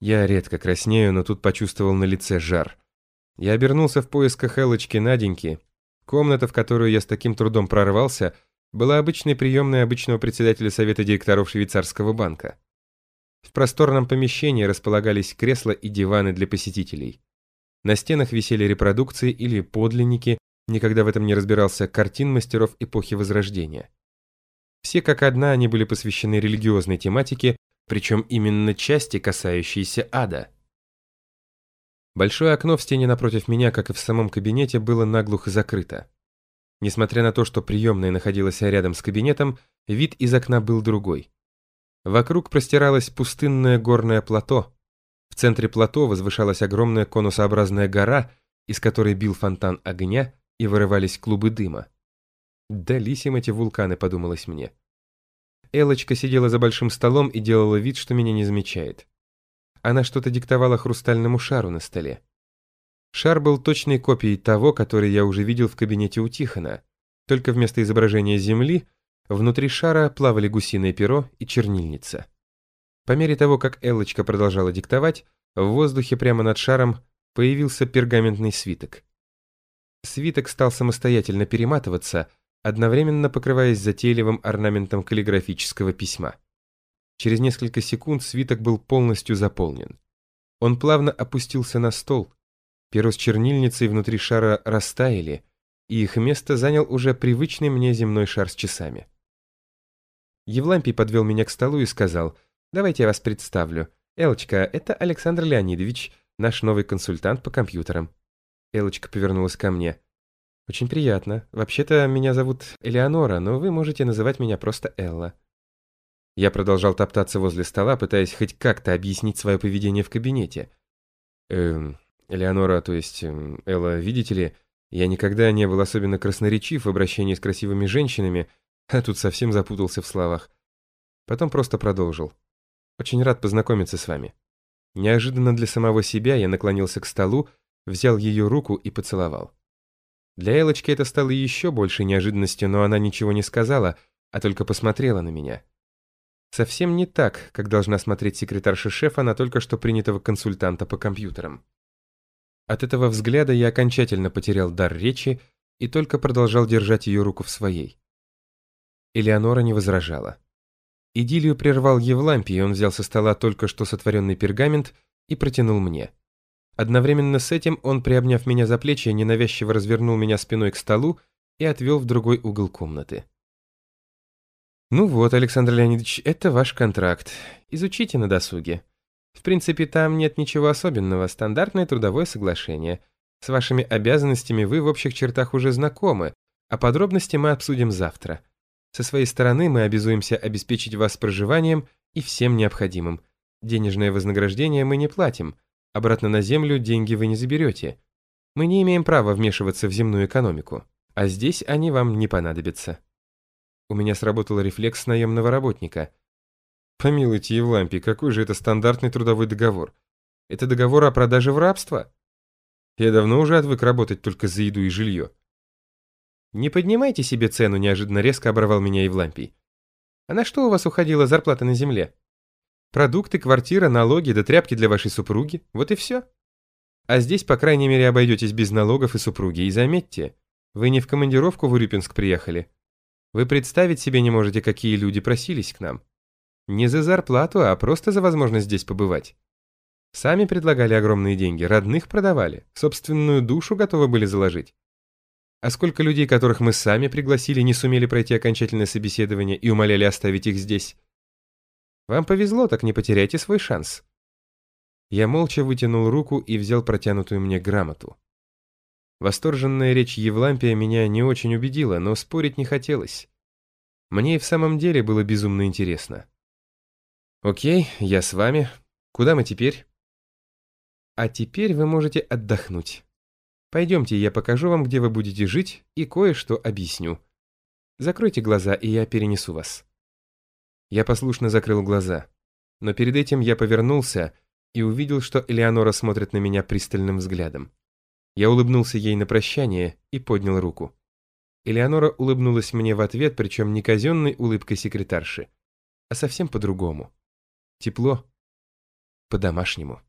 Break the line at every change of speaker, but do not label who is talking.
Я редко краснею, но тут почувствовал на лице жар. Я обернулся в поисках Элочки Наденьки. Комната, в которую я с таким трудом прорвался, была обычной приемной обычного председателя совета директоров швейцарского банка. В просторном помещении располагались кресла и диваны для посетителей. На стенах висели репродукции или подлинники, никогда в этом не разбирался, картин мастеров эпохи Возрождения. Все как одна они были посвящены религиозной тематике, причем именно части, касающиеся ада. Большое окно в стене напротив меня, как и в самом кабинете, было наглухо закрыто. Несмотря на то, что приемная находилась рядом с кабинетом, вид из окна был другой. Вокруг простиралось пустынное горное плато. В центре плато возвышалась огромная конусообразная гора, из которой бил фонтан огня и вырывались клубы дыма. «Дались им эти вулканы», — подумалось мне. Элочка сидела за большим столом и делала вид, что меня не замечает. Она что-то диктовала хрустальному шару на столе. Шар был точной копией того, который я уже видел в кабинете у Тихона, только вместо изображения Земли внутри шара плавали гусиное перо и чернильница. По мере того, как Элочка продолжала диктовать, в воздухе прямо над шаром появился пергаментный свиток. Свиток стал самостоятельно перематываться, одновременно покрываясь затейливым орнаментом каллиграфического письма. Через несколько секунд свиток был полностью заполнен. Он плавно опустился на стол. Перо с чернильницей внутри шара растаяли, и их место занял уже привычный мне земной шар с часами. Евлампий подвел меня к столу и сказал, «Давайте я вас представлю. Элочка, это Александр Леонидович, наш новый консультант по компьютерам». Элочка повернулась ко мне. «Очень приятно. Вообще-то меня зовут Элеонора, но вы можете называть меня просто Элла». Я продолжал топтаться возле стола, пытаясь хоть как-то объяснить свое поведение в кабинете. «Эм, Элеонора, то есть эм, Элла, видите ли, я никогда не был особенно красноречив в обращении с красивыми женщинами, а тут совсем запутался в словах. Потом просто продолжил. Очень рад познакомиться с вами. Неожиданно для самого себя я наклонился к столу, взял ее руку и поцеловал. Для Элочки это стало еще большей неожиданностью, но она ничего не сказала, а только посмотрела на меня. Совсем не так, как должна смотреть секретарша шефа на только что принятого консультанта по компьютерам. От этого взгляда я окончательно потерял дар речи и только продолжал держать ее руку в своей. Элеонора не возражала. Идиллию прервал Евлампий, и он взял со стола только что сотворенный пергамент и протянул мне. Одновременно с этим он, приобняв меня за плечи, ненавязчиво развернул меня спиной к столу и отвел в другой угол комнаты. «Ну вот, Александр Леонидович, это ваш контракт. Изучите на досуге. В принципе, там нет ничего особенного, стандартное трудовое соглашение. С вашими обязанностями вы в общих чертах уже знакомы, а подробности мы обсудим завтра. Со своей стороны мы обязуемся обеспечить вас проживанием и всем необходимым. Денежное вознаграждение мы не платим, Обратно на Землю деньги вы не заберете. Мы не имеем права вмешиваться в земную экономику, а здесь они вам не понадобятся. У меня сработал рефлекс наемного работника. Помилуйте, Евлампий, какой же это стандартный трудовой договор? Это договор о продаже в рабство? Я давно уже отвык работать только за еду и жилье. Не поднимайте себе цену, неожиданно резко оборвал меня Евлампий. А на что у вас уходила зарплата на земле? Продукты, квартира, налоги да тряпки для вашей супруги. Вот и все. А здесь, по крайней мере, обойдетесь без налогов и супруги. И заметьте, вы не в командировку в Урюпинск приехали. Вы представить себе не можете, какие люди просились к нам. Не за зарплату, а просто за возможность здесь побывать. Сами предлагали огромные деньги, родных продавали, собственную душу готовы были заложить. А сколько людей, которых мы сами пригласили, не сумели пройти окончательное собеседование и умоляли оставить их здесь? Вам повезло, так не потеряйте свой шанс. Я молча вытянул руку и взял протянутую мне грамоту. Восторженная речь Евлампия меня не очень убедила, но спорить не хотелось. Мне и в самом деле было безумно интересно. «Окей, я с вами. Куда мы теперь?» «А теперь вы можете отдохнуть. Пойдемте, я покажу вам, где вы будете жить, и кое-что объясню. Закройте глаза, и я перенесу вас». Я послушно закрыл глаза. Но перед этим я повернулся и увидел, что Элеонора смотрит на меня пристальным взглядом. Я улыбнулся ей на прощание и поднял руку. Элеонора улыбнулась мне в ответ, причем не казенной улыбкой секретарши, а совсем по-другому. Тепло. по-домашнему.